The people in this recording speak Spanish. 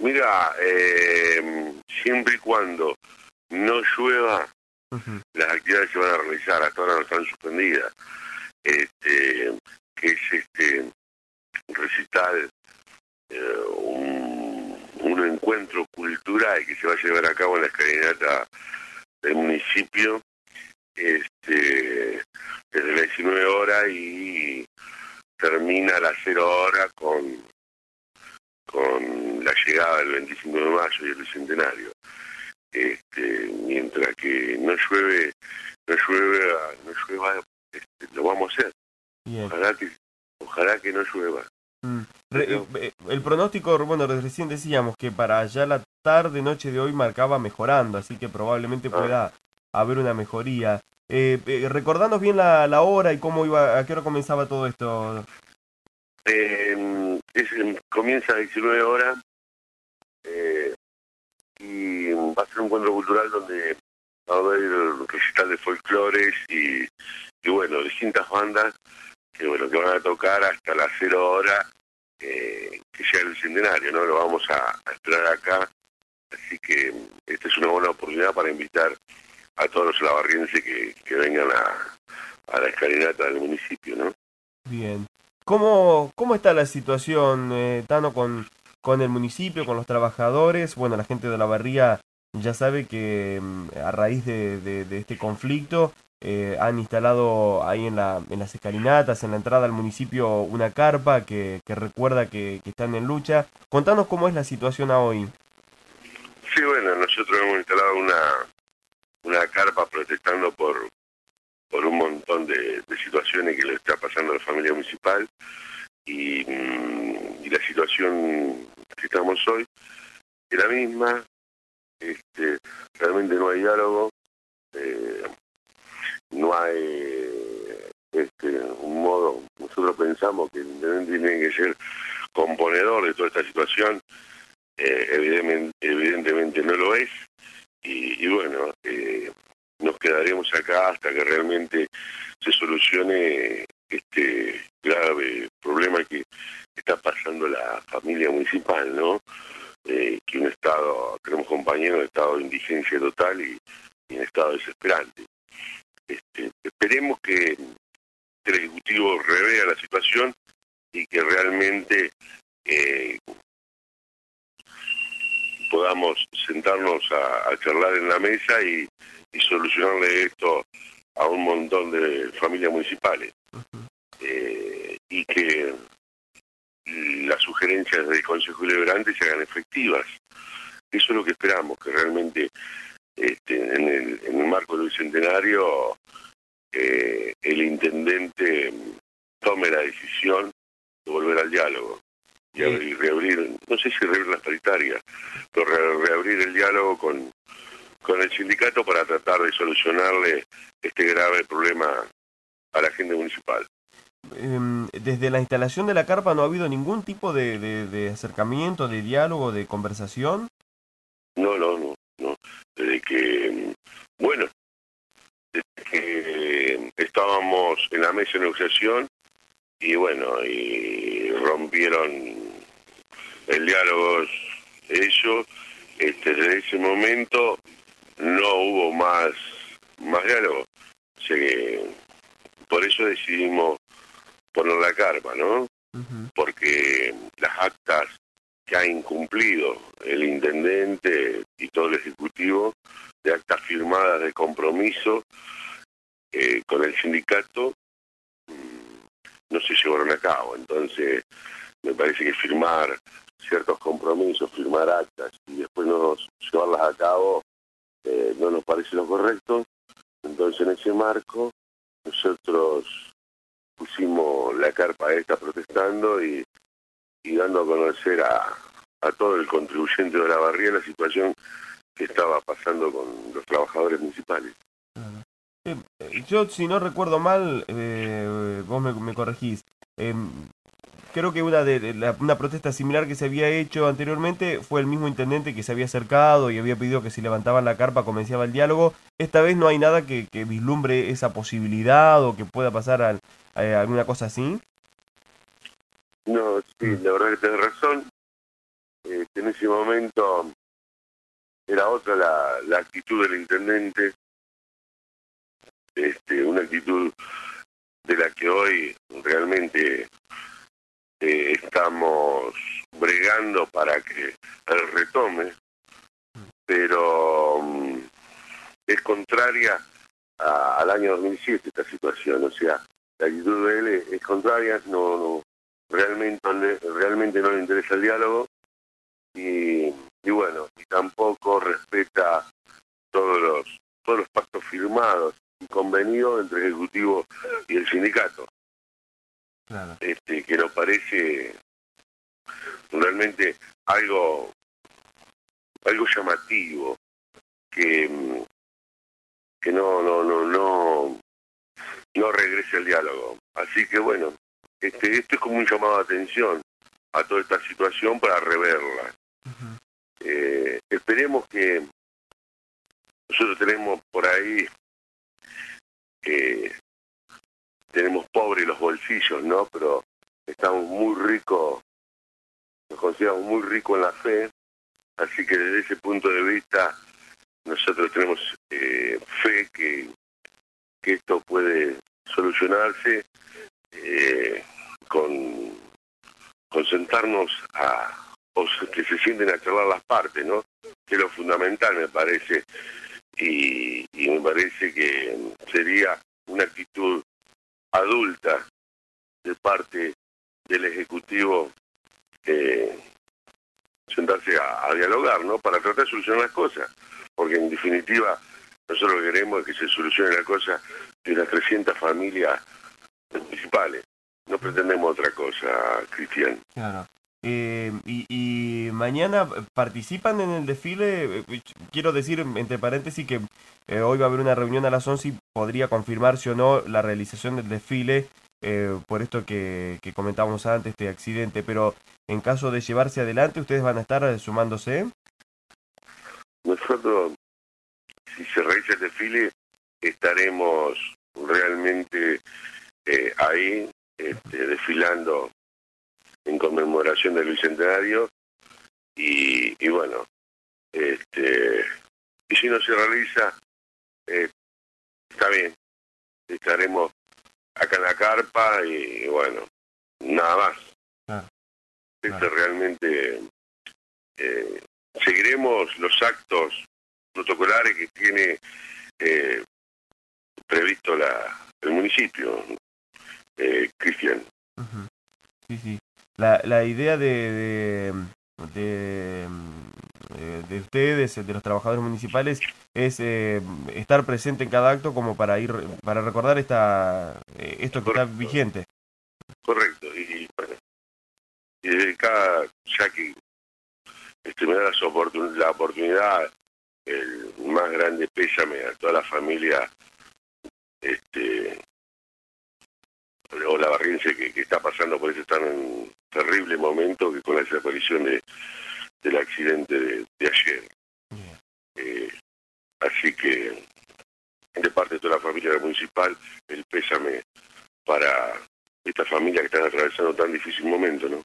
Mira, eh, siempre y cuando no llueva, las actividades se van a realizar, hasta ahora no están suspendidas. Este, que es este recital, eh, un, un, encuentro cultural que se va a llevar a cabo en la escalinata del municipio este, desde las 19 horas y termina a las 0 horas con, con la llegada del 25 de mayo y el centenario. Este, mientras que no llueve, no llueve, no llueva, este, lo vamos a hacer. Ojalá que, ojalá que no llueva. Mm. Eh, eh, el pronóstico, bueno, recién decíamos que para ya la tarde, noche de hoy marcaba mejorando, así que probablemente ah. pueda haber una mejoría. Eh, eh, recordanos bien la, la, hora y cómo iba, a qué hora comenzaba todo esto. Eh, comienza a 19 horas eh, y va a ser un encuentro cultural donde va a haber recital de folclores y, y bueno, distintas bandas que bueno que van a tocar hasta las 0 horas que sea el centenario, ¿no? Lo vamos a, a esperar acá. Así que esta es una buena oportunidad para invitar a todos los lavarrienses que, que vengan a, a, la escalinata del municipio, ¿no? Bien. ¿Cómo, cómo está la situación, eh, Tano, con, con el municipio, con los trabajadores? Bueno, la gente de la barría ya sabe que mm, a raíz de, este conflicto eh, han instalado ahí en, la, en las escalinatas, en la entrada al municipio, una carpa que, recuerda que, están en lucha. Contanos cómo es la situación hoy. Sí, bueno, nosotros hemos instalado una, una carpa protestando por, por un montón de, situaciones que le está pasando a la familia municipal y, mm, la situación que estamos hoy es la misma, este, realmente no hay diálogo, eh, no hay este, un modo, nosotros pensamos que el tiene que ser componedor de toda esta situación, eh, evidentemente, evidentemente no lo es, y, bueno, eh, nos quedaremos acá hasta que realmente se solucione este grave problema que está pasando la familia municipal, ¿no? Eh, que un estado, tenemos compañeros en estado de indigencia total y, en estado desesperante. Este, esperemos que el Ejecutivo revea la situación y que realmente eh, podamos sentarnos a, charlar en la mesa y, solucionarle esto a un montón de familias municipales. Eh, y que las sugerencias del Consejo Liberante se hagan efectivas. Eso es lo que esperamos, que realmente este, en, el, marco del Bicentenario eh, el intendente tome la decisión de volver al diálogo y, reabrir, no sé si reabrir las paritarias, pero reabrir el diálogo con, con el sindicato para tratar de solucionarle este grave problema a la gente municipal. Em, desde la instalación de la carpa no ha habido ningún tipo de, de, acercamiento, de diálogo, de conversación. No, no, no, no. Desde que, bueno, desde que estábamos en la mesa de negociación y bueno, y rompieron el diálogo ellos, este, desde ese momento no hubo más, más diálogo. por eso decidimos poner la carpa, ¿no? Porque las actas que ha incumplido el intendente y todo el ejecutivo, de actas firmadas de compromiso eh, con el sindicato, mm, no se llevaron a cabo. Entonces, me parece que firmar ciertos compromisos, firmar actas y después no llevarlas a cabo, eh, no nos parece lo correcto. Entonces en ese marco nosotros pusimos la carpa esta protestando y, dando a conocer a, todo el contribuyente de la barría la situación que estaba pasando con los trabajadores municipales. Eh, yo, si no recuerdo mal, eh, vos me, me corregís, em, creo que una de, una protesta similar que se había hecho anteriormente fue el mismo intendente que se había acercado y había pedido que si levantaban la carpa comenzaba el diálogo. Esta vez no hay nada que, vislumbre esa posibilidad o que pueda pasar a, alguna cosa así. No, sí, la verdad que tenés razón. este, en ese momento era otra la, la actitud del intendente, este, una actitud de la que hoy realmente eh, estamos bregando para que él retome, pero mm, es contraria al año 2007 esta situación, o sea, la actitud de él es, contraria, no, no, realmente, realmente no le interesa el diálogo y, y bueno, y tampoco respeta todos los, todos los pactos firmados y convenidos entre el Ejecutivo y el sindicato. Este, que nos parece realmente algo algo llamativo que que no no no no no regrese el diálogo. Así que bueno este esto es como un llamado de atención a toda esta situación para reverla. Eh, esperemos que nosotros tenemos por ahí los ¿no? Pero estamos muy ricos, nos consideramos muy ricos en la fe, así que desde ese punto de vista nosotros tenemos eh, fe que, que esto puede solucionarse eh, con, con sentarnos a que se sienten a charlar las partes, ¿no? Que es lo fundamental, me parece, y, y me parece que sería una actitud adulta de parte del Ejecutivo eh, sentarse a, dialogar, ¿no? Para tratar de solucionar las cosas. Porque en definitiva, nosotros queremos que se solucione la cosa de las 300 familias municipales. No pretendemos otra cosa, Cristian. Claro. Eh, y, mañana participan en el desfile. Eh, quiero decir, entre paréntesis, que hoy va a haber una reunión a las 11 y podría confirmarse o no la realización del desfile por esto que, que, comentábamos antes, este accidente. Pero en caso de llevarse adelante, ¿ustedes van a estar sumándose? Nosotros, si se realiza el desfile, estaremos realmente ahí este, desfilando en conmemoración del bicentenario y, y bueno, este, y si no se realiza, eh, está bien, estaremos acá en la carpa y, bueno, nada más. Ah, Esto realmente eh, seguiremos los actos protocolares que tiene eh, previsto la, el municipio, eh, Cristian. Sí, sí la, la idea de, de, de, ustedes, de los trabajadores municipales, es eh, estar presente en cada acto como para ir para recordar esta eh, esto que está vigente. Correcto, y bueno, y desde acá, ya que este, me da la, la oportunidad, el más grande pésame a toda la familia este, o la barriense que, que, está pasando por ese tan terrible momento que con la desaparición de, del accidente de, ayer. Eh, así que de parte de toda la familia municipal, el pésame para esta familia que están atravesando tan difícil momento, ¿no?